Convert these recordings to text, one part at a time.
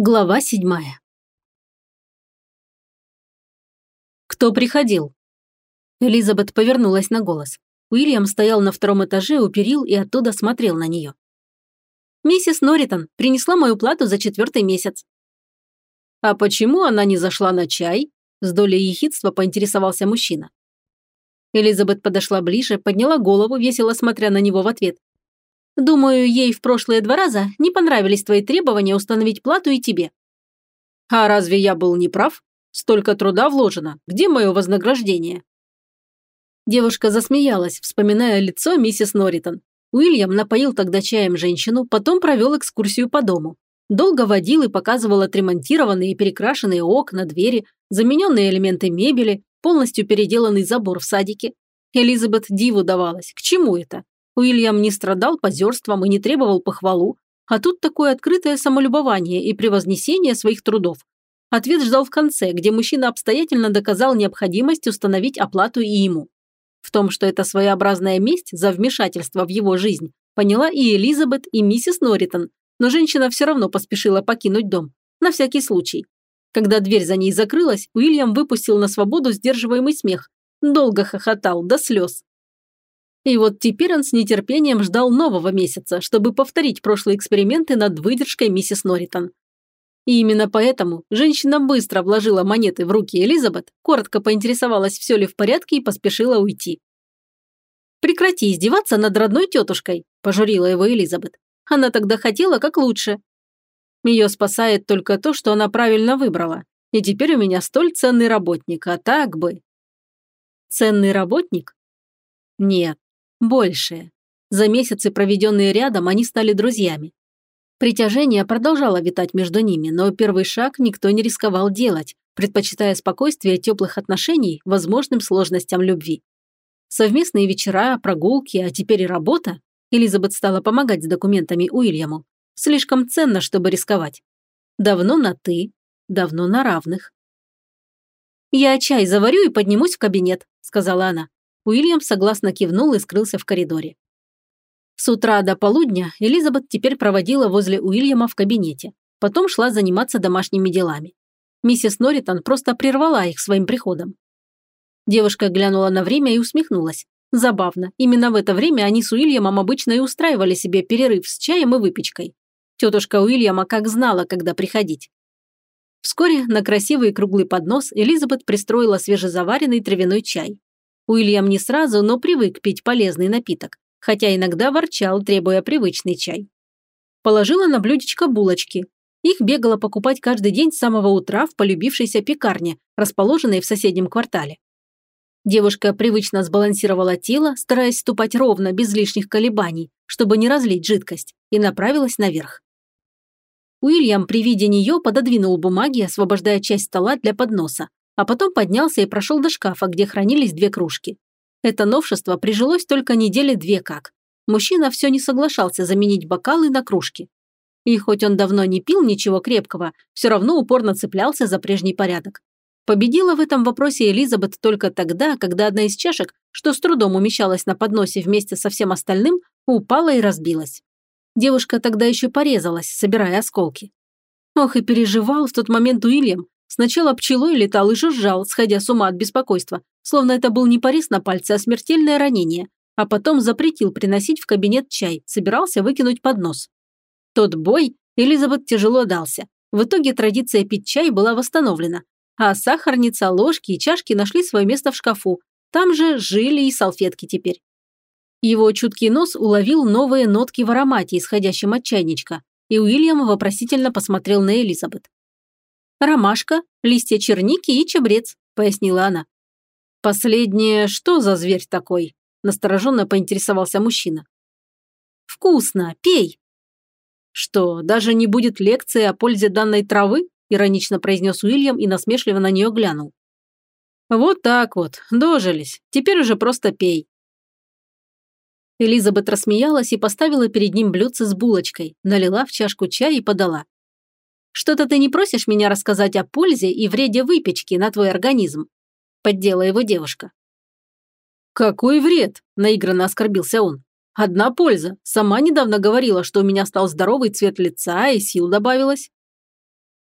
Глава седьмая. «Кто приходил?» Элизабет повернулась на голос. Уильям стоял на втором этаже у перил и оттуда смотрел на нее. «Миссис Норритон принесла мою плату за четвертый месяц». «А почему она не зашла на чай?» С долей ехидства поинтересовался мужчина. Элизабет подошла ближе, подняла голову, весело смотря на него в ответ. Думаю, ей в прошлые два раза не понравились твои требования установить плату и тебе». «А разве я был неправ? Столько труда вложено. Где мое вознаграждение?» Девушка засмеялась, вспоминая лицо миссис Норритон. Уильям напоил тогда чаем женщину, потом провел экскурсию по дому. Долго водил и показывал отремонтированные и перекрашенные окна, двери, замененные элементы мебели, полностью переделанный забор в садике. Элизабет диву давалась. К чему это? Уильям не страдал позерством и не требовал похвалу, а тут такое открытое самолюбование и превознесение своих трудов. Ответ ждал в конце, где мужчина обстоятельно доказал необходимость установить оплату и ему. В том, что это своеобразная месть за вмешательство в его жизнь, поняла и Элизабет, и миссис Норритон, но женщина все равно поспешила покинуть дом. На всякий случай. Когда дверь за ней закрылась, Уильям выпустил на свободу сдерживаемый смех. Долго хохотал, до слез. И вот теперь он с нетерпением ждал нового месяца, чтобы повторить прошлые эксперименты над выдержкой миссис Норритон. И именно поэтому женщина быстро вложила монеты в руки Элизабет, коротко поинтересовалась, все ли в порядке и поспешила уйти. «Прекрати издеваться над родной тетушкой», – пожурила его Элизабет. «Она тогда хотела как лучше». Ее спасает только то, что она правильно выбрала. И теперь у меня столь ценный работник, а так бы... Ценный работник? Нет, Большее. За месяцы, проведенные рядом, они стали друзьями. Притяжение продолжало витать между ними, но первый шаг никто не рисковал делать, предпочитая спокойствие теплых отношений возможным сложностям любви. Совместные вечера, прогулки, а теперь и работа. Элизабет стала помогать с документами Уильяму. Слишком ценно, чтобы рисковать. Давно на «ты», давно на равных. «Я чай заварю и поднимусь в кабинет», – сказала она. Уильям согласно кивнул и скрылся в коридоре. С утра до полудня Элизабет теперь проводила возле Уильяма в кабинете. Потом шла заниматься домашними делами. Миссис Норритон просто прервала их своим приходом. Девушка глянула на время и усмехнулась. Забавно, именно в это время они с Уильямом обычно и устраивали себе перерыв с чаем и выпечкой. Тетушка Уильяма как знала, когда приходить. Вскоре на красивый круглый поднос Элизабет пристроила свежезаваренный травяной чай. Уильям не сразу, но привык пить полезный напиток, хотя иногда ворчал, требуя привычный чай. Положила на блюдечко булочки. Их бегала покупать каждый день с самого утра в полюбившейся пекарне, расположенной в соседнем квартале. Девушка привычно сбалансировала тело, стараясь ступать ровно, без лишних колебаний, чтобы не разлить жидкость, и направилась наверх. Уильям при виде нее пододвинул бумаги, освобождая часть стола для подноса, а потом поднялся и прошел до шкафа, где хранились две кружки. Это новшество прижилось только недели две как. Мужчина все не соглашался заменить бокалы на кружки. И хоть он давно не пил ничего крепкого, все равно упорно цеплялся за прежний порядок. Победила в этом вопросе Элизабет только тогда, когда одна из чашек, что с трудом умещалась на подносе вместе со всем остальным, упала и разбилась. Девушка тогда еще порезалась, собирая осколки. Ох, и переживал в тот момент Уильям, Сначала пчелой летал и жужжал, сходя с ума от беспокойства, словно это был не порез на пальце, а смертельное ранение, а потом запретил приносить в кабинет чай, собирался выкинуть под нос. Тот бой Элизабет тяжело дался. В итоге традиция пить чай была восстановлена, а сахарница, ложки и чашки нашли свое место в шкафу. Там же жили и салфетки теперь. Его чуткий нос уловил новые нотки в аромате, исходящем от чайничка, и Уильям вопросительно посмотрел на Элизабет. «Ромашка, листья черники и чабрец», – пояснила она. «Последнее что за зверь такой?» – настороженно поинтересовался мужчина. «Вкусно, пей!» «Что, даже не будет лекции о пользе данной травы?» – иронично произнес Уильям и насмешливо на нее глянул. «Вот так вот, дожились. Теперь уже просто пей». Элизабет рассмеялась и поставила перед ним блюдце с булочкой, налила в чашку чая и подала. Что-то ты не просишь меня рассказать о пользе и вреде выпечки на твой организм?» Поддела его девушка. «Какой вред?» – наигранно оскорбился он. «Одна польза. Сама недавно говорила, что у меня стал здоровый цвет лица и сил добавилось».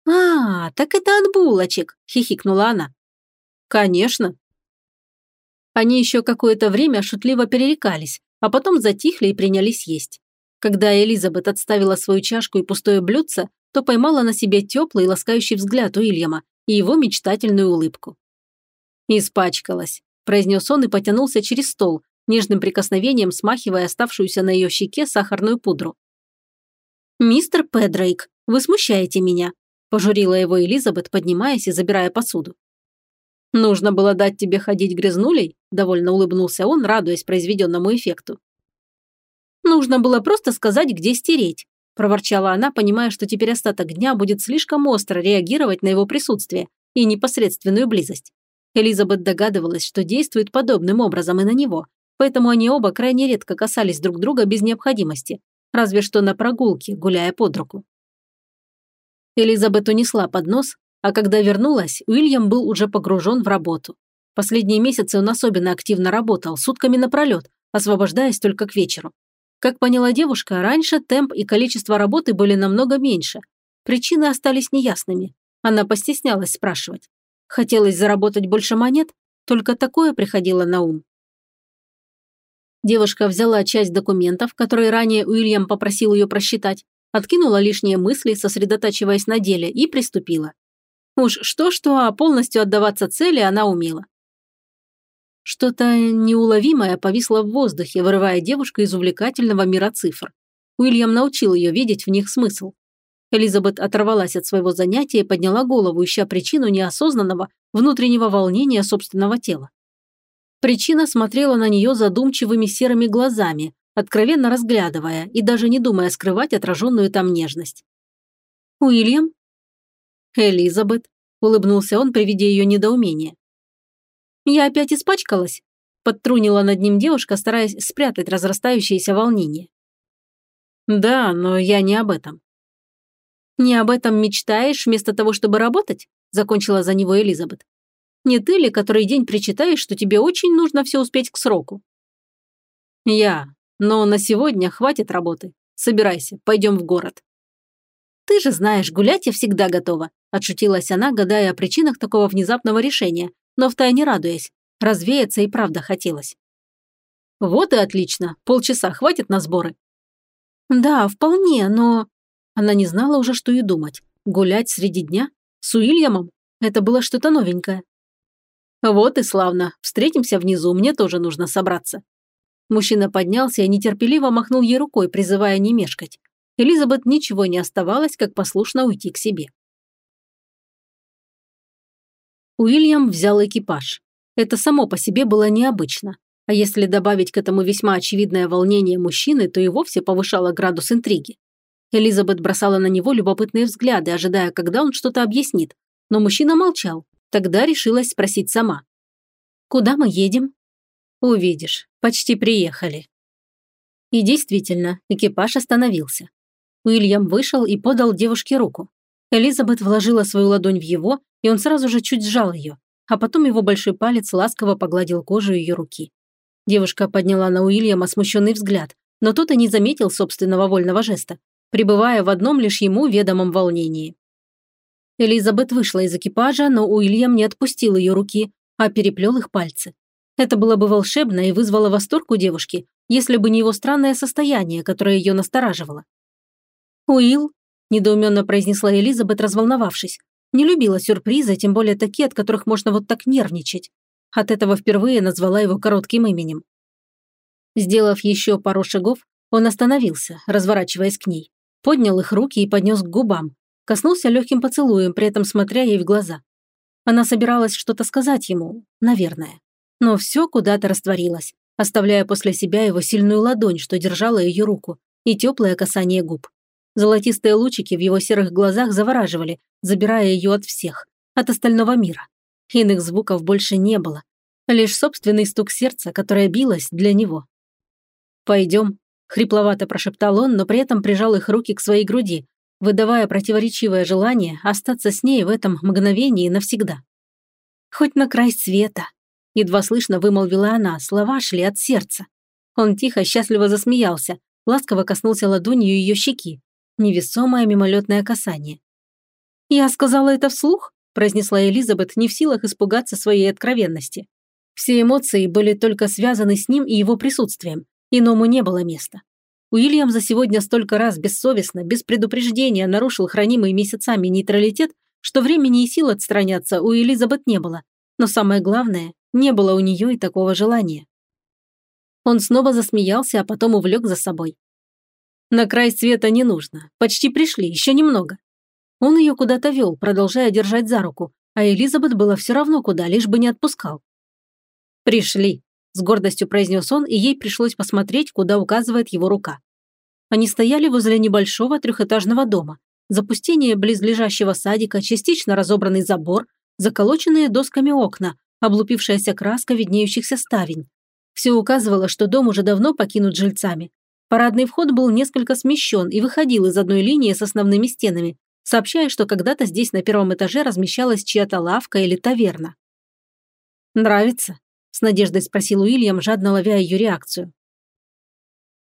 «А, так это от булочек», – хихикнула она. «Конечно». Они еще какое-то время шутливо перерекались, а потом затихли и принялись есть. Когда Элизабет отставила свою чашку и пустое блюдце, то поймала на себе теплый ласкающий взгляд Уильяма и его мечтательную улыбку. «Испачкалась», – произнес он и потянулся через стол, нежным прикосновением смахивая оставшуюся на ее щеке сахарную пудру. «Мистер Педрейк, вы смущаете меня», – пожурила его Элизабет, поднимаясь и забирая посуду. «Нужно было дать тебе ходить грязнулей?» – довольно улыбнулся он, радуясь произведенному эффекту. «Нужно было просто сказать, где стереть», – проворчала она, понимая, что теперь остаток дня будет слишком остро реагировать на его присутствие и непосредственную близость. Элизабет догадывалась, что действует подобным образом и на него, поэтому они оба крайне редко касались друг друга без необходимости, разве что на прогулке, гуляя под руку. Элизабет унесла поднос, а когда вернулась, Уильям был уже погружен в работу. Последние месяцы он особенно активно работал, сутками напролет, освобождаясь только к вечеру. Как поняла девушка, раньше темп и количество работы были намного меньше. Причины остались неясными. Она постеснялась спрашивать. Хотелось заработать больше монет, только такое приходило на ум. Девушка взяла часть документов, которые ранее Уильям попросил ее просчитать, откинула лишние мысли, сосредотачиваясь на деле, и приступила. Уж что-что, а полностью отдаваться цели она умела. Что-то неуловимое повисло в воздухе, вырывая девушку из увлекательного мира цифр. Уильям научил ее видеть в них смысл. Элизабет оторвалась от своего занятия и подняла голову, ища причину неосознанного внутреннего волнения собственного тела. Причина смотрела на нее задумчивыми серыми глазами, откровенно разглядывая и даже не думая скрывать отраженную там нежность. «Уильям?» «Элизабет», – улыбнулся он при виде ее недоумения. «Я опять испачкалась?» – подтрунила над ним девушка, стараясь спрятать разрастающееся волнение. «Да, но я не об этом. «Не об этом мечтаешь, вместо того, чтобы работать?» – закончила за него Элизабет. «Не ты ли, который день причитаешь, что тебе очень нужно все успеть к сроку?» «Я. Но на сегодня хватит работы. Собирайся, пойдем в город». «Ты же знаешь, гулять я всегда готова», – отшутилась она, гадая о причинах такого внезапного решения, но втайне радуясь. Развеяться и правда хотелось. «Вот и отлично. Полчаса хватит на сборы?» «Да, вполне, но...» Она не знала уже, что и думать. Гулять среди дня? С Уильямом? Это было что-то новенькое. Вот и славно. Встретимся внизу, мне тоже нужно собраться. Мужчина поднялся и нетерпеливо махнул ей рукой, призывая не мешкать. Элизабет ничего не оставалось, как послушно уйти к себе. Уильям взял экипаж. Это само по себе было необычно. А если добавить к этому весьма очевидное волнение мужчины, то и вовсе повышало градус интриги. Элизабет бросала на него любопытные взгляды, ожидая, когда он что-то объяснит. Но мужчина молчал. Тогда решилась спросить сама. «Куда мы едем?» «Увидишь. Почти приехали». И действительно, экипаж остановился. Уильям вышел и подал девушке руку. Элизабет вложила свою ладонь в его, и он сразу же чуть сжал ее, а потом его большой палец ласково погладил кожу ее руки. Девушка подняла на Уильяма смущенный взгляд, но тот и не заметил собственного вольного жеста пребывая в одном лишь ему ведомом волнении. Элизабет вышла из экипажа, но Уильям не отпустил ее руки, а переплел их пальцы. Это было бы волшебно и вызвало восторг у девушки, если бы не его странное состояние, которое ее настораживало. «Уилл», – недоуменно произнесла Элизабет, разволновавшись, не любила сюрпризы, тем более такие, от которых можно вот так нервничать. От этого впервые назвала его коротким именем. Сделав еще пару шагов, он остановился, разворачиваясь к ней поднял их руки и поднес к губам, коснулся легким поцелуем, при этом смотря ей в глаза. Она собиралась что-то сказать ему, наверное. Но все куда-то растворилось, оставляя после себя его сильную ладонь, что держала ее руку, и теплое касание губ. Золотистые лучики в его серых глазах завораживали, забирая ее от всех, от остального мира. Иных звуков больше не было. Лишь собственный стук сердца, которое билось для него. «Пойдем», Хрипловато прошептал он, но при этом прижал их руки к своей груди, выдавая противоречивое желание остаться с ней в этом мгновении навсегда. «Хоть на край света», – едва слышно вымолвила она, слова шли от сердца. Он тихо, счастливо засмеялся, ласково коснулся ладонью ее щеки. Невесомое мимолетное касание. «Я сказала это вслух?» – произнесла Элизабет, не в силах испугаться своей откровенности. Все эмоции были только связаны с ним и его присутствием. Иному не было места. Уильям за сегодня столько раз бессовестно, без предупреждения нарушил хранимый месяцами нейтралитет, что времени и сил отстраняться у Элизабет не было. Но самое главное, не было у нее и такого желания. Он снова засмеялся, а потом увлек за собой. На край света не нужно. Почти пришли, еще немного. Он ее куда-то вел, продолжая держать за руку, а Элизабет было все равно куда, лишь бы не отпускал. «Пришли», – с гордостью произнес он, и ей пришлось посмотреть, куда указывает его рука. Они стояли возле небольшого трехэтажного дома. Запустение близлежащего садика, частично разобранный забор, заколоченные досками окна, облупившаяся краска виднеющихся ставень. Все указывало, что дом уже давно покинут жильцами. Парадный вход был несколько смещен и выходил из одной линии с основными стенами, сообщая, что когда-то здесь на первом этаже размещалась чья-то лавка или таверна. «Нравится?» – с надеждой спросил Уильям, жадно ловя ее реакцию.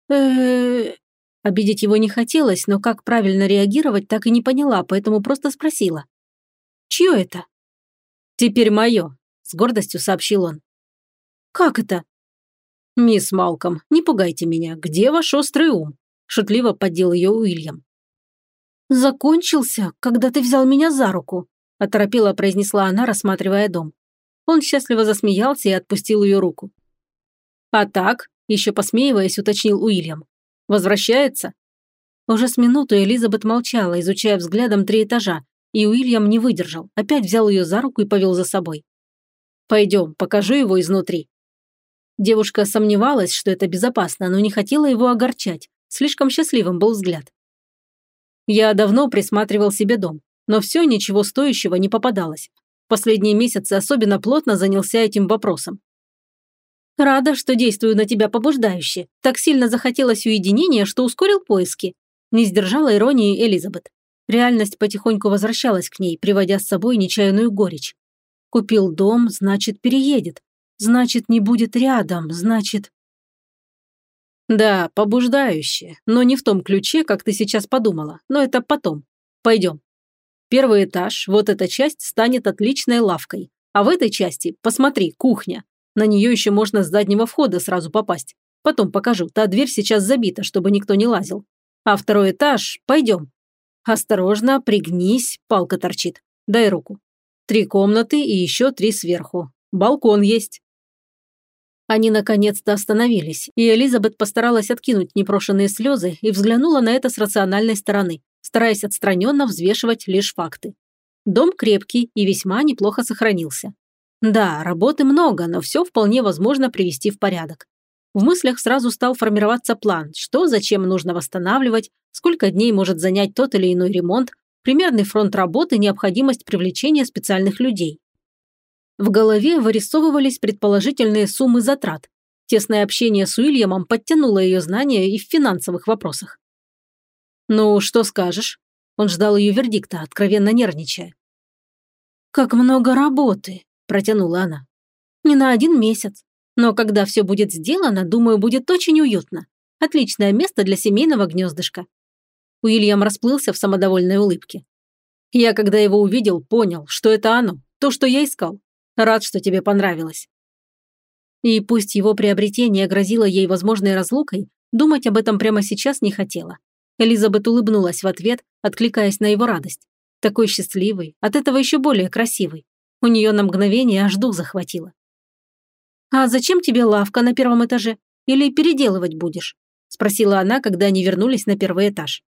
э Обидеть его не хотелось, но как правильно реагировать, так и не поняла, поэтому просто спросила. «Чье это?» «Теперь мое», – с гордостью сообщил он. «Как это?» «Мисс Малком, не пугайте меня. Где ваш острый ум?» – шутливо поддел ее Уильям. «Закончился, когда ты взял меня за руку», – оторопела произнесла она, рассматривая дом. Он счастливо засмеялся и отпустил ее руку. «А так?» – еще посмеиваясь, уточнил Уильям. «Возвращается?» Уже с минуту Элизабет молчала, изучая взглядом три этажа, и Уильям не выдержал, опять взял ее за руку и повел за собой. «Пойдем, покажу его изнутри», Девушка сомневалась, что это безопасно, но не хотела его огорчать. Слишком счастливым был взгляд. Я давно присматривал себе дом, но все ничего стоящего не попадалось. Последние месяцы особенно плотно занялся этим вопросом. «Рада, что действую на тебя побуждающе. Так сильно захотелось уединения, что ускорил поиски». Не сдержала иронии Элизабет. Реальность потихоньку возвращалась к ней, приводя с собой нечаянную горечь. Купил дом, значит, переедет. Значит, не будет рядом, значит... Да, побуждающее, но не в том ключе, как ты сейчас подумала. Но это потом. Пойдем. Первый этаж, вот эта часть, станет отличной лавкой. А в этой части, посмотри, кухня. На нее еще можно с заднего входа сразу попасть. Потом покажу, та дверь сейчас забита, чтобы никто не лазил. А второй этаж, пойдем. Осторожно, пригнись, палка торчит. Дай руку. Три комнаты и еще три сверху. Балкон есть. Они наконец-то остановились, и Элизабет постаралась откинуть непрошенные слезы и взглянула на это с рациональной стороны, стараясь отстраненно взвешивать лишь факты. Дом крепкий и весьма неплохо сохранился. Да, работы много, но все вполне возможно привести в порядок. В мыслях сразу стал формироваться план, что зачем нужно восстанавливать, сколько дней может занять тот или иной ремонт, примерный фронт работы, необходимость привлечения специальных людей. В голове вырисовывались предположительные суммы затрат. Тесное общение с Уильямом подтянуло ее знания и в финансовых вопросах. «Ну, что скажешь?» Он ждал ее вердикта, откровенно нервничая. «Как много работы!» – протянула она. «Не на один месяц. Но когда все будет сделано, думаю, будет очень уютно. Отличное место для семейного гнездышка». Уильям расплылся в самодовольной улыбке. Я, когда его увидел, понял, что это оно, то, что я искал. Рад, что тебе понравилось». И пусть его приобретение грозило ей возможной разлукой, думать об этом прямо сейчас не хотела. Элизабет улыбнулась в ответ, откликаясь на его радость. Такой счастливый, от этого еще более красивый. У нее на мгновение аж дух захватило. «А зачем тебе лавка на первом этаже? Или переделывать будешь?» – спросила она, когда они вернулись на первый этаж.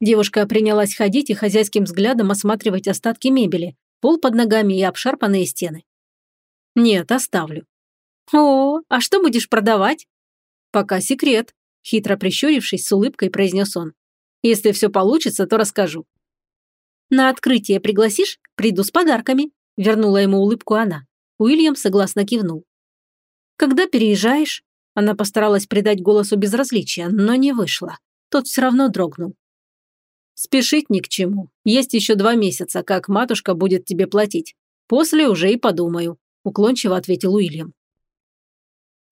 Девушка принялась ходить и хозяйским взглядом осматривать остатки мебели, пол под ногами и обшарпанные стены. Нет, оставлю. О, а что будешь продавать? Пока секрет, хитро прищурившись, с улыбкой произнес он. Если все получится, то расскажу. На открытие пригласишь? Приду с подарками. Вернула ему улыбку она. Уильям согласно кивнул. Когда переезжаешь? Она постаралась придать голосу безразличия, но не вышло. Тот все равно дрогнул. Спешить ни к чему. Есть еще два месяца, как матушка будет тебе платить. После уже и подумаю», – уклончиво ответил Уильям.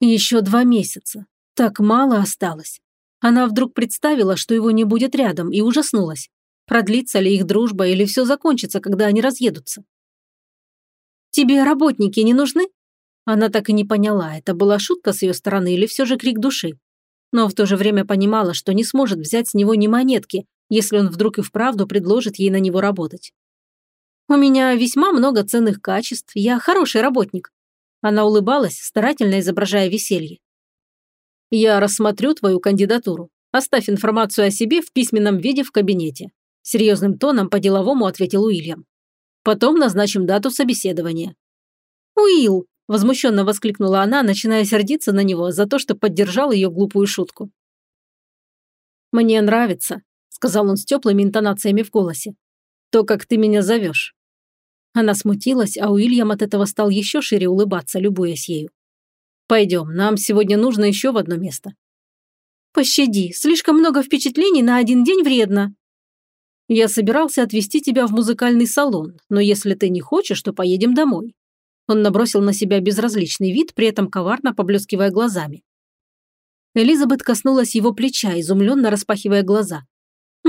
Еще два месяца. Так мало осталось. Она вдруг представила, что его не будет рядом, и ужаснулась. Продлится ли их дружба или все закончится, когда они разъедутся? «Тебе работники не нужны?» Она так и не поняла, это была шутка с ее стороны или все же крик души. Но в то же время понимала, что не сможет взять с него ни монетки, если он вдруг и вправду предложит ей на него работать. «У меня весьма много ценных качеств, я хороший работник». Она улыбалась, старательно изображая веселье. «Я рассмотрю твою кандидатуру. Оставь информацию о себе в письменном виде в кабинете», серьезным тоном по-деловому ответил Уильям. «Потом назначим дату собеседования». «Уилл, Возмущенно воскликнула она, начиная сердиться на него за то, что поддержал ее глупую шутку. «Мне нравится», – сказал он с теплыми интонациями в голосе. «То, как ты меня зовешь». Она смутилась, а Уильям от этого стал еще шире улыбаться, любуясь ею. «Пойдем, нам сегодня нужно еще в одно место». «Пощади, слишком много впечатлений на один день вредно». «Я собирался отвезти тебя в музыкальный салон, но если ты не хочешь, то поедем домой. Он набросил на себя безразличный вид, при этом коварно поблескивая глазами. Элизабет коснулась его плеча, изумленно распахивая глаза.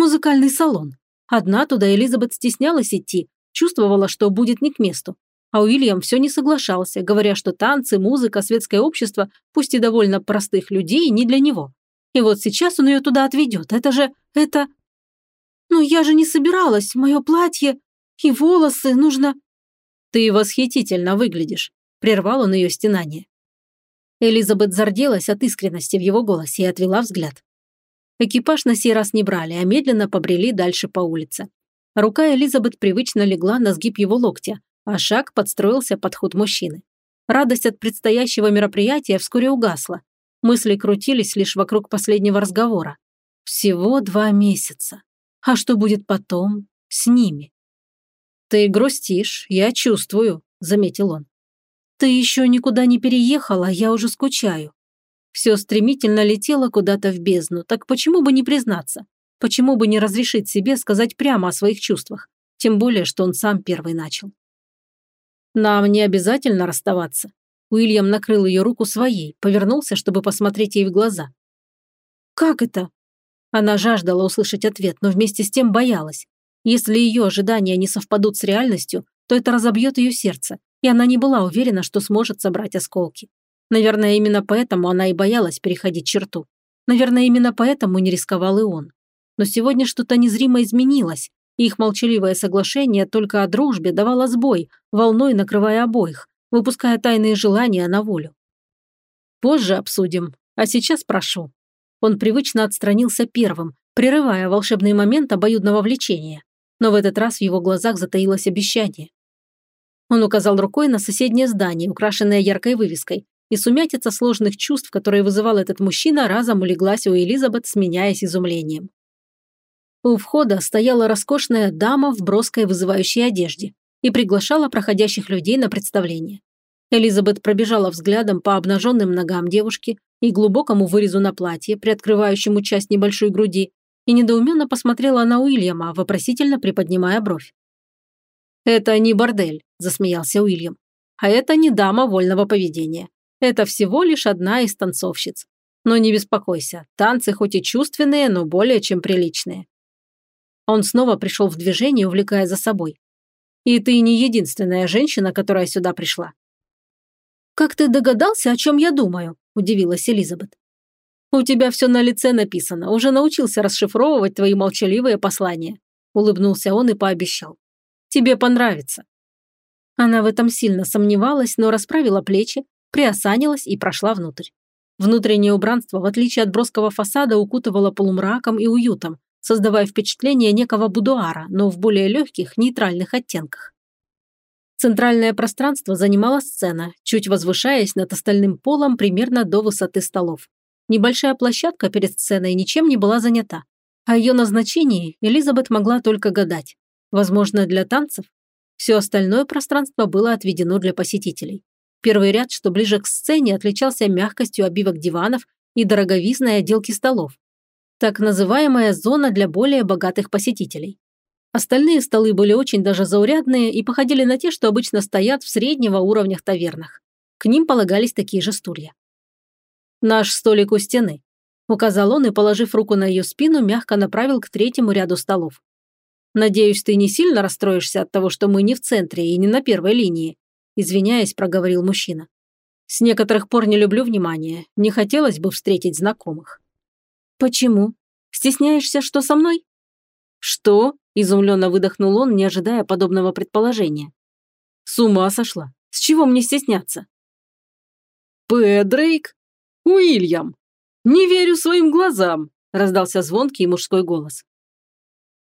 Музыкальный салон. Одна туда Элизабет стеснялась идти, чувствовала, что будет не к месту. А Уильям все не соглашался, говоря, что танцы, музыка, светское общество, пусть и довольно простых людей, не для него. И вот сейчас он ее туда отведет. Это же... это... «Ну я же не собиралась, мое платье и волосы нужно...» «Ты восхитительно выглядишь», – прервал он ее стенание. Элизабет зарделась от искренности в его голосе и отвела взгляд. Экипаж на сей раз не брали, а медленно побрели дальше по улице. Рука Элизабет привычно легла на сгиб его локтя, а шаг подстроился под ход мужчины. Радость от предстоящего мероприятия вскоре угасла. Мысли крутились лишь вокруг последнего разговора. Всего два месяца. А что будет потом с ними? «Ты грустишь, я чувствую», – заметил он. «Ты еще никуда не переехала, я уже скучаю». Все стремительно летело куда-то в бездну, так почему бы не признаться? Почему бы не разрешить себе сказать прямо о своих чувствах? Тем более, что он сам первый начал. «Нам не обязательно расставаться». Уильям накрыл ее руку своей, повернулся, чтобы посмотреть ей в глаза. «Как это?» Она жаждала услышать ответ, но вместе с тем боялась. Если ее ожидания не совпадут с реальностью, то это разобьет ее сердце, и она не была уверена, что сможет собрать осколки. Наверное, именно поэтому она и боялась переходить черту. Наверное, именно поэтому не рисковал и он. Но сегодня что-то незримо изменилось, и их молчаливое соглашение только о дружбе давало сбой, волной накрывая обоих, выпуская тайные желания на волю. Позже обсудим, а сейчас прошу. Он привычно отстранился первым, прерывая волшебный момент обоюдного влечения но в этот раз в его глазах затаилось обещание. Он указал рукой на соседнее здание, украшенное яркой вывеской, и сумятица сложных чувств, которые вызывал этот мужчина, разом улеглась у Элизабет, сменяясь изумлением. У входа стояла роскошная дама в броской вызывающей одежде и приглашала проходящих людей на представление. Элизабет пробежала взглядом по обнаженным ногам девушки и глубокому вырезу на платье, приоткрывающему часть небольшой груди, и недоуменно посмотрела на Уильяма, вопросительно приподнимая бровь. «Это не бордель», – засмеялся Уильям. «А это не дама вольного поведения. Это всего лишь одна из танцовщиц. Но не беспокойся, танцы хоть и чувственные, но более чем приличные». Он снова пришел в движение, увлекая за собой. «И ты не единственная женщина, которая сюда пришла». «Как ты догадался, о чем я думаю?» – удивилась Элизабет. «У тебя все на лице написано, уже научился расшифровывать твои молчаливые послания», улыбнулся он и пообещал. «Тебе понравится». Она в этом сильно сомневалась, но расправила плечи, приосанилась и прошла внутрь. Внутреннее убранство, в отличие от броского фасада, укутывало полумраком и уютом, создавая впечатление некого будуара, но в более легких, нейтральных оттенках. Центральное пространство занимала сцена, чуть возвышаясь над остальным полом примерно до высоты столов. Небольшая площадка перед сценой ничем не была занята. О ее назначении Элизабет могла только гадать. Возможно, для танцев? Все остальное пространство было отведено для посетителей. Первый ряд, что ближе к сцене, отличался мягкостью обивок диванов и дороговизной отделки столов. Так называемая зона для более богатых посетителей. Остальные столы были очень даже заурядные и походили на те, что обычно стоят в среднего уровнях тавернах. К ним полагались такие же стулья. «Наш столик у стены», – указал он и, положив руку на ее спину, мягко направил к третьему ряду столов. «Надеюсь, ты не сильно расстроишься от того, что мы не в центре и не на первой линии», извиняясь, проговорил мужчина. «С некоторых пор не люблю внимания. Не хотелось бы встретить знакомых». «Почему? Стесняешься, что со мной?» «Что?» – изумленно выдохнул он, не ожидая подобного предположения. «С ума сошла. С чего мне стесняться?» «П. Дрейк? Уильям! Не верю своим глазам!» – раздался звонкий мужской голос.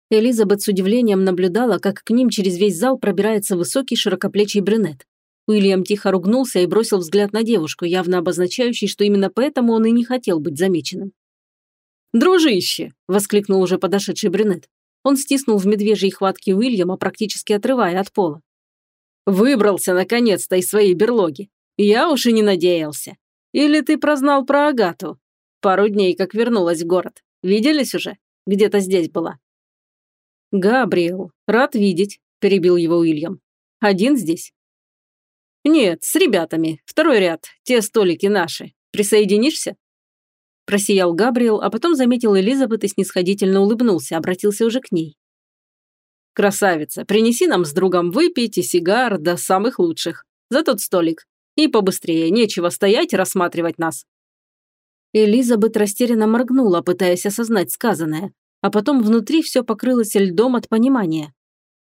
Элизабет с удивлением наблюдала, как к ним через весь зал пробирается высокий широкоплечий брюнет. Уильям тихо ругнулся и бросил взгляд на девушку, явно обозначающий, что именно поэтому он и не хотел быть замеченным. «Дружище!» – воскликнул уже подошедший брюнет. Он стиснул в медвежьей хватке Уильяма, практически отрывая от пола. «Выбрался, наконец-то, из своей берлоги. Я уж и не надеялся. Или ты прознал про Агату? Пару дней как вернулась в город. Виделись уже? Где-то здесь была». «Габриэл, рад видеть», – перебил его Уильям. «Один здесь?» «Нет, с ребятами. Второй ряд. Те столики наши. Присоединишься?» Просиял Габриэл, а потом заметил Элизабет и снисходительно улыбнулся, обратился уже к ней. «Красавица, принеси нам с другом выпить и сигар до самых лучших. За тот столик. И побыстрее, нечего стоять рассматривать нас». Элизабет растерянно моргнула, пытаясь осознать сказанное, а потом внутри все покрылось льдом от понимания.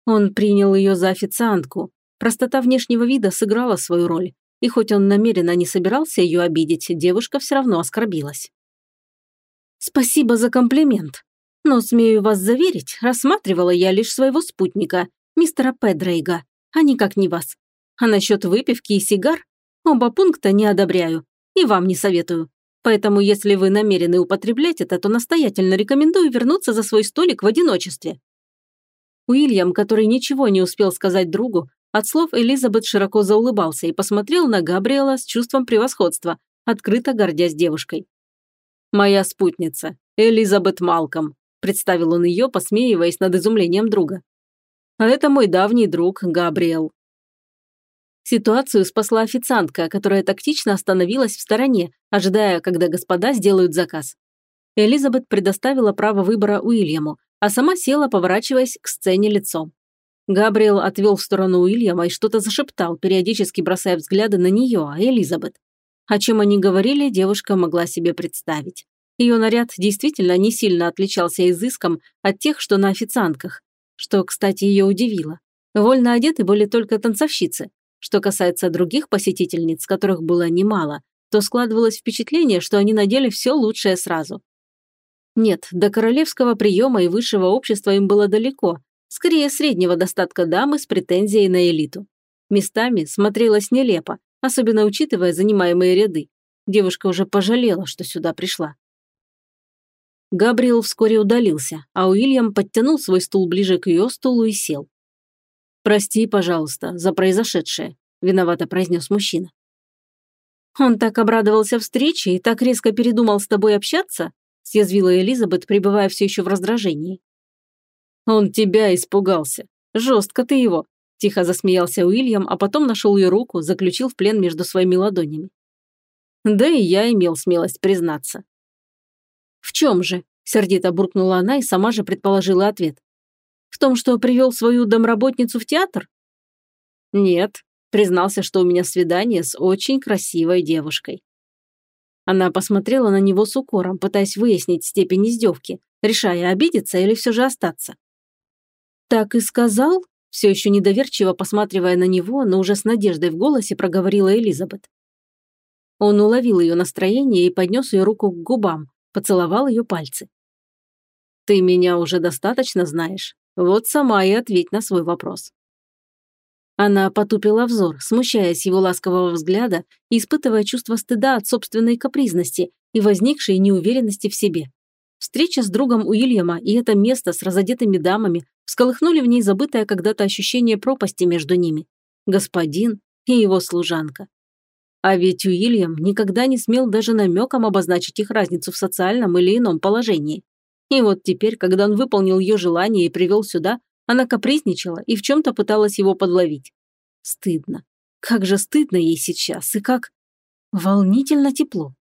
Он принял ее за официантку. Простота внешнего вида сыграла свою роль, и хоть он намеренно не собирался ее обидеть, девушка все равно оскорбилась. «Спасибо за комплимент. Но, смею вас заверить, рассматривала я лишь своего спутника, мистера Педрейга, а никак не вас. А насчет выпивки и сигар? Оба пункта не одобряю и вам не советую. Поэтому, если вы намерены употреблять это, то настоятельно рекомендую вернуться за свой столик в одиночестве». Уильям, который ничего не успел сказать другу, от слов Элизабет широко заулыбался и посмотрел на Габриэла с чувством превосходства, открыто гордясь девушкой. «Моя спутница, Элизабет Малком», представил он ее, посмеиваясь над изумлением друга. «А это мой давний друг Габриэл». Ситуацию спасла официантка, которая тактично остановилась в стороне, ожидая, когда господа сделают заказ. Элизабет предоставила право выбора Уильяму, а сама села, поворачиваясь к сцене лицом. Габриэл отвел в сторону Уильяма и что-то зашептал, периодически бросая взгляды на нее, а Элизабет. О чем они говорили, девушка могла себе представить. Ее наряд действительно не сильно отличался изыском от тех, что на официантках, что, кстати, ее удивило. Вольно одеты были только танцовщицы, что касается других посетительниц, которых было немало, то складывалось впечатление, что они надели все лучшее сразу. Нет, до королевского приема и высшего общества им было далеко, скорее среднего достатка дамы с претензией на элиту. Местами смотрелось нелепо, особенно учитывая занимаемые ряды. Девушка уже пожалела, что сюда пришла. Габриэл вскоре удалился, а Уильям подтянул свой стул ближе к ее стулу и сел. «Прости, пожалуйста, за произошедшее», – виновато произнес мужчина. «Он так обрадовался встрече и так резко передумал с тобой общаться?» – съязвила Элизабет, пребывая все еще в раздражении. «Он тебя испугался. Жестко ты его», – тихо засмеялся Уильям, а потом нашел ее руку, заключил в плен между своими ладонями. Да и я имел смелость признаться. «В чем же?» – сердито буркнула она и сама же предположила ответ. В том, что привел свою домработницу в театр? Нет, признался, что у меня свидание с очень красивой девушкой. Она посмотрела на него с укором, пытаясь выяснить степень издевки, решая, обидеться или все же остаться. «Так и сказал?» Все еще недоверчиво посматривая на него, но уже с надеждой в голосе проговорила Элизабет. Он уловил ее настроение и поднес ее руку к губам, поцеловал ее пальцы. «Ты меня уже достаточно знаешь. Вот сама и ответь на свой вопрос. Она потупила взор, смущаясь его ласкового взгляда и испытывая чувство стыда от собственной капризности и возникшей неуверенности в себе. Встреча с другом Уильяма и это место с разодетыми дамами всколыхнули в ней забытое когда-то ощущение пропасти между ними. Господин и его служанка. А ведь Уильям никогда не смел даже намеком обозначить их разницу в социальном или ином положении. И вот теперь, когда он выполнил ее желание и привел сюда, она капризничала и в чем-то пыталась его подловить. Стыдно. Как же стыдно ей сейчас, и как... Волнительно тепло.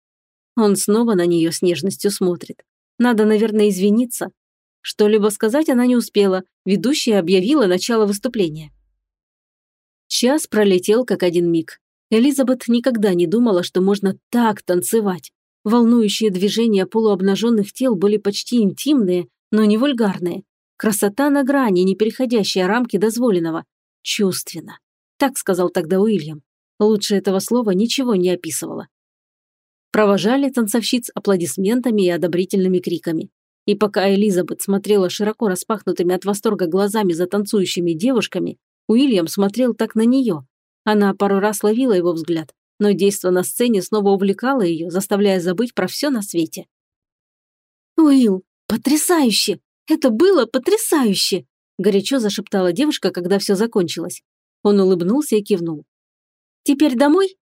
Он снова на нее с нежностью смотрит. Надо, наверное, извиниться. Что-либо сказать она не успела, ведущая объявила начало выступления. Час пролетел как один миг. Элизабет никогда не думала, что можно так танцевать. Волнующие движения полуобнаженных тел были почти интимные, но не вульгарные. Красота на грани, не переходящая рамки дозволенного. Чувственно. Так сказал тогда Уильям. Лучше этого слова ничего не описывало. Провожали танцовщиц аплодисментами и одобрительными криками. И пока Элизабет смотрела широко распахнутыми от восторга глазами за танцующими девушками, Уильям смотрел так на нее. Она пару раз ловила его взгляд, но действо на сцене снова увлекало ее, заставляя забыть про все на свете. «Уилл, потрясающе! Это было потрясающе!» горячо зашептала девушка, когда все закончилось. Он улыбнулся и кивнул. «Теперь домой?»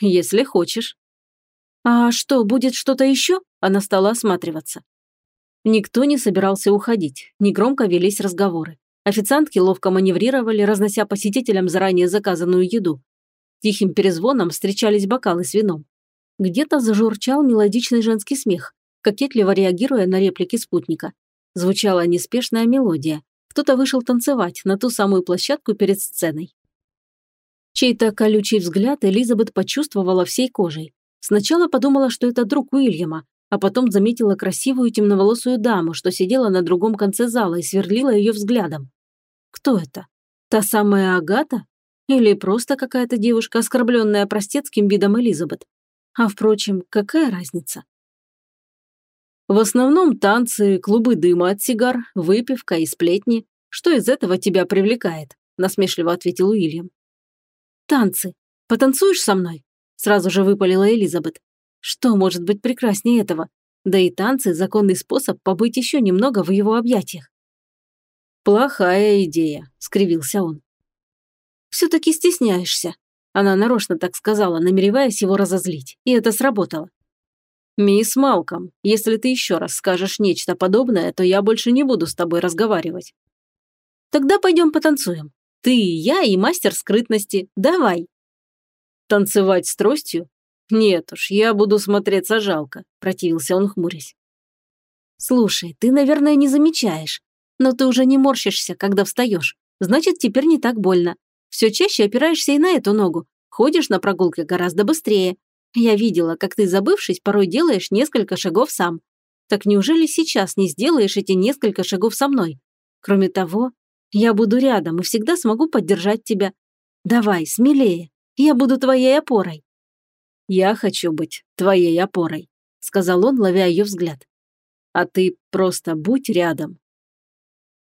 «Если хочешь». «А что, будет что-то еще?» Она стала осматриваться. Никто не собирался уходить, негромко велись разговоры. Официантки ловко маневрировали, разнося посетителям заранее заказанную еду. Тихим перезвоном встречались бокалы с вином. Где-то зажурчал мелодичный женский смех, кокетливо реагируя на реплики спутника. Звучала неспешная мелодия. Кто-то вышел танцевать на ту самую площадку перед сценой. Чей-то колючий взгляд Элизабет почувствовала всей кожей. Сначала подумала, что это друг Уильяма, а потом заметила красивую темноволосую даму, что сидела на другом конце зала и сверлила ее взглядом. Кто это? Та самая Агата? Или просто какая-то девушка, оскорбленная простецким видом Элизабет? А впрочем, какая разница? В основном танцы, клубы дыма от сигар, выпивка и сплетни. Что из этого тебя привлекает? Насмешливо ответил Уильям. Танцы. Потанцуешь со мной? Сразу же выпалила Элизабет. Что может быть прекраснее этого? Да и танцы – законный способ побыть еще немного в его объятиях. «Плохая идея», – скривился он. «Все-таки стесняешься», – она нарочно так сказала, намереваясь его разозлить, и это сработало. «Мисс Малком, если ты еще раз скажешь нечто подобное, то я больше не буду с тобой разговаривать». «Тогда пойдем потанцуем. Ты, я и мастер скрытности. Давай». «Танцевать с тростью? «Нет уж, я буду смотреться жалко», – противился он, хмурясь. «Слушай, ты, наверное, не замечаешь, но ты уже не морщишься, когда встаешь. Значит, теперь не так больно. Все чаще опираешься и на эту ногу. Ходишь на прогулке гораздо быстрее. Я видела, как ты, забывшись, порой делаешь несколько шагов сам. Так неужели сейчас не сделаешь эти несколько шагов со мной? Кроме того, я буду рядом и всегда смогу поддержать тебя. Давай, смелее. Я буду твоей опорой. «Я хочу быть твоей опорой», – сказал он, ловя ее взгляд. «А ты просто будь рядом».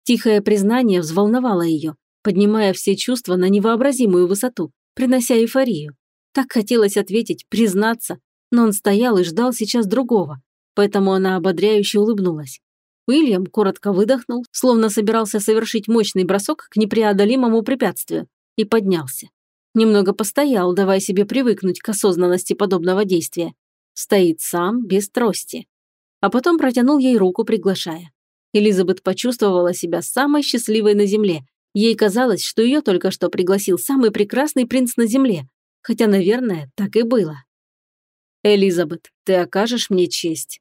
Тихое признание взволновало ее, поднимая все чувства на невообразимую высоту, принося эйфорию. Так хотелось ответить, признаться, но он стоял и ждал сейчас другого, поэтому она ободряюще улыбнулась. Уильям коротко выдохнул, словно собирался совершить мощный бросок к непреодолимому препятствию, и поднялся. Немного постоял, давая себе привыкнуть к осознанности подобного действия. Стоит сам, без трости. А потом протянул ей руку, приглашая. Элизабет почувствовала себя самой счастливой на земле. Ей казалось, что ее только что пригласил самый прекрасный принц на земле. Хотя, наверное, так и было. «Элизабет, ты окажешь мне честь».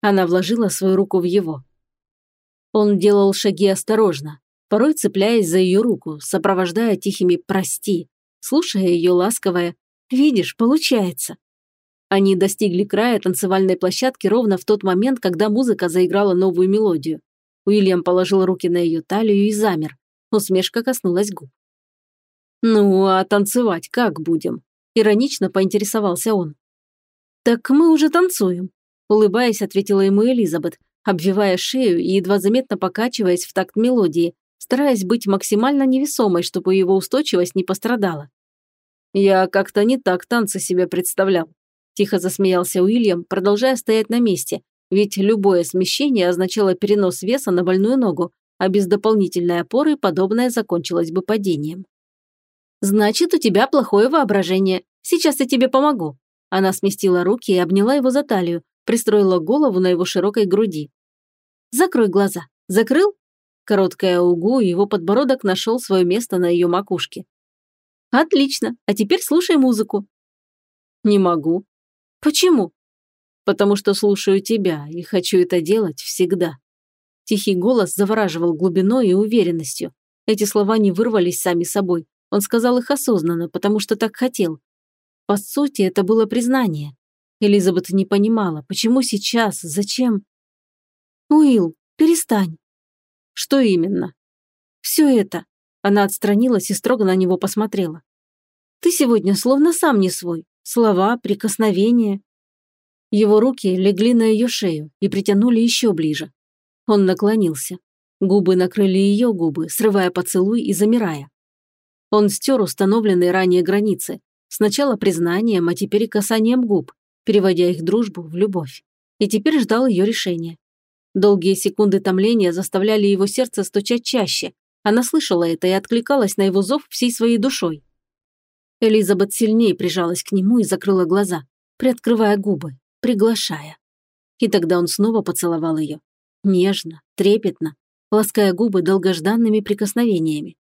Она вложила свою руку в его. Он делал шаги осторожно, порой цепляясь за ее руку, сопровождая тихими «прости», слушая ее ласковое «Видишь, получается». Они достигли края танцевальной площадки ровно в тот момент, когда музыка заиграла новую мелодию. Уильям положил руки на ее талию и замер. Усмешка коснулась губ. «Ну, а танцевать как будем?» Иронично поинтересовался он. «Так мы уже танцуем», – улыбаясь, ответила ему Элизабет, обвивая шею и едва заметно покачиваясь в такт мелодии, стараясь быть максимально невесомой, чтобы его устойчивость не пострадала. «Я как-то не так танцы себе представлял», – тихо засмеялся Уильям, продолжая стоять на месте, ведь любое смещение означало перенос веса на больную ногу, а без дополнительной опоры подобное закончилось бы падением. «Значит, у тебя плохое воображение. Сейчас я тебе помогу». Она сместила руки и обняла его за талию, пристроила голову на его широкой груди. «Закрой глаза. Закрыл?» Короткая угу, его подбородок нашел свое место на ее макушке. Отлично, а теперь слушай музыку. Не могу. Почему? Потому что слушаю тебя и хочу это делать всегда. Тихий голос завораживал глубиной и уверенностью. Эти слова не вырвались сами собой. Он сказал их осознанно, потому что так хотел. По сути, это было признание. Элизабет не понимала, почему сейчас, зачем. «Уилл, перестань». «Что именно?» «Все это». Она отстранилась и строго на него посмотрела. «Ты сегодня словно сам не свой. Слова, прикосновения». Его руки легли на ее шею и притянули еще ближе. Он наклонился. Губы накрыли ее губы, срывая поцелуй и замирая. Он стер установленные ранее границы. Сначала признанием, а теперь и касанием губ, переводя их дружбу в любовь. И теперь ждал ее решения. Долгие секунды томления заставляли его сердце стучать чаще. Она слышала это и откликалась на его зов всей своей душой. Элизабет сильнее прижалась к нему и закрыла глаза, приоткрывая губы, приглашая. И тогда он снова поцеловал ее. Нежно, трепетно, лаская губы долгожданными прикосновениями.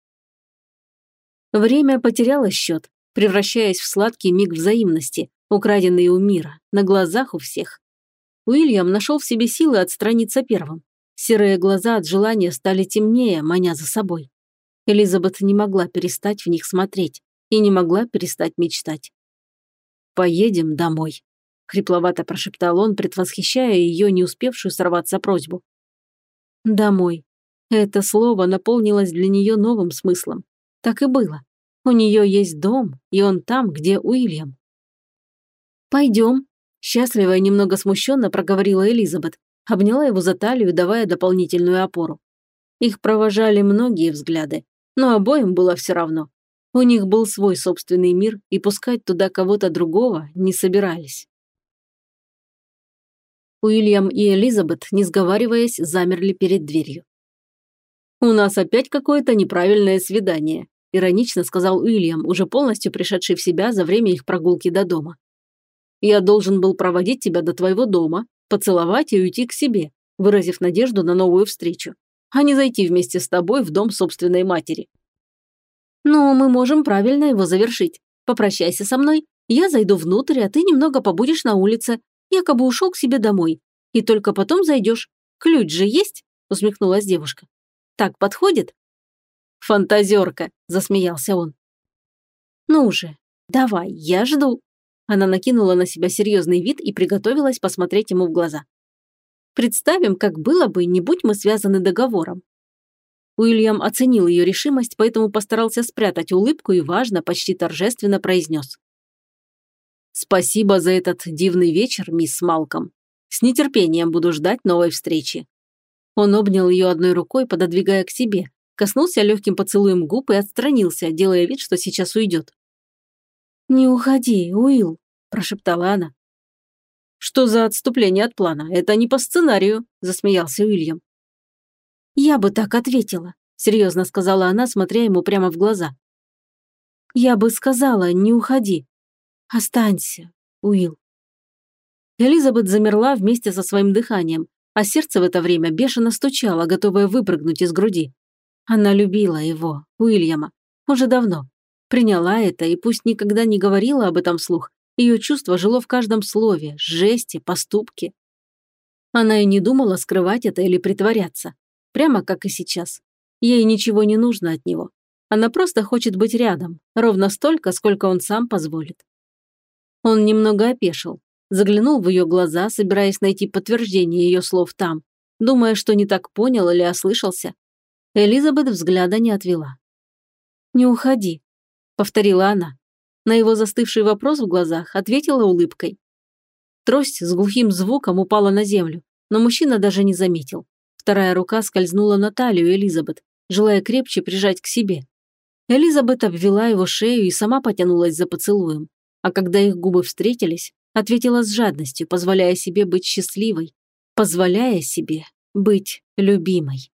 Время потеряло счет, превращаясь в сладкий миг взаимности, украденный у мира, на глазах у всех. Уильям нашел в себе силы отстраниться первым. Серые глаза от желания стали темнее, маня за собой. Элизабет не могла перестать в них смотреть и не могла перестать мечтать. «Поедем домой», — хрипловато прошептал он, предвосхищая ее не успевшую сорваться просьбу. «Домой». Это слово наполнилось для нее новым смыслом. Так и было. У нее есть дом, и он там, где Уильям. «Пойдем», – счастливо и немного смущенно проговорила Элизабет, обняла его за талию, давая дополнительную опору. Их провожали многие взгляды, но обоим было все равно. У них был свой собственный мир, и пускать туда кого-то другого не собирались. Уильям и Элизабет, не сговариваясь, замерли перед дверью. «У нас опять какое-то неправильное свидание», иронично сказал Уильям, уже полностью пришедший в себя за время их прогулки до дома. «Я должен был проводить тебя до твоего дома, поцеловать и уйти к себе, выразив надежду на новую встречу, а не зайти вместе с тобой в дом собственной матери». «Ну, мы можем правильно его завершить. Попрощайся со мной, я зайду внутрь, а ты немного побудешь на улице, якобы ушел к себе домой. И только потом зайдешь. Ключ же есть?» – усмехнулась девушка. «Так подходит?» «Фантазерка», – засмеялся он. «Ну уже, давай, я жду». Она накинула на себя серьезный вид и приготовилась посмотреть ему в глаза. «Представим, как было бы, не будь мы связаны договором». Уильям оценил ее решимость, поэтому постарался спрятать улыбку и важно, почти торжественно произнес. «Спасибо за этот дивный вечер, мисс Малком. С нетерпением буду ждать новой встречи». Он обнял ее одной рукой, пододвигая к себе, коснулся легким поцелуем губ и отстранился, делая вид, что сейчас уйдет. «Не уходи, Уилл», – прошептала она. «Что за отступление от плана? Это не по сценарию», – засмеялся Уильям. «Я бы так ответила», – серьезно сказала она, смотря ему прямо в глаза. «Я бы сказала, не уходи. Останься, Уилл». Элизабет замерла вместе со своим дыханием, а сердце в это время бешено стучало, готовое выпрыгнуть из груди. Она любила его, Уильяма, уже давно. Приняла это и пусть никогда не говорила об этом вслух, ее чувство жило в каждом слове, жесте, поступке. Она и не думала скрывать это или притворяться. Прямо как и сейчас. Ей ничего не нужно от него. Она просто хочет быть рядом, ровно столько, сколько он сам позволит. Он немного опешил, заглянул в ее глаза, собираясь найти подтверждение ее слов там, думая, что не так понял или ослышался. Элизабет взгляда не отвела. «Не уходи», — повторила она. На его застывший вопрос в глазах ответила улыбкой. Трость с глухим звуком упала на землю, но мужчина даже не заметил. Вторая рука скользнула на талию Элизабет, желая крепче прижать к себе. Элизабет обвела его шею и сама потянулась за поцелуем. А когда их губы встретились, ответила с жадностью, позволяя себе быть счастливой, позволяя себе быть любимой.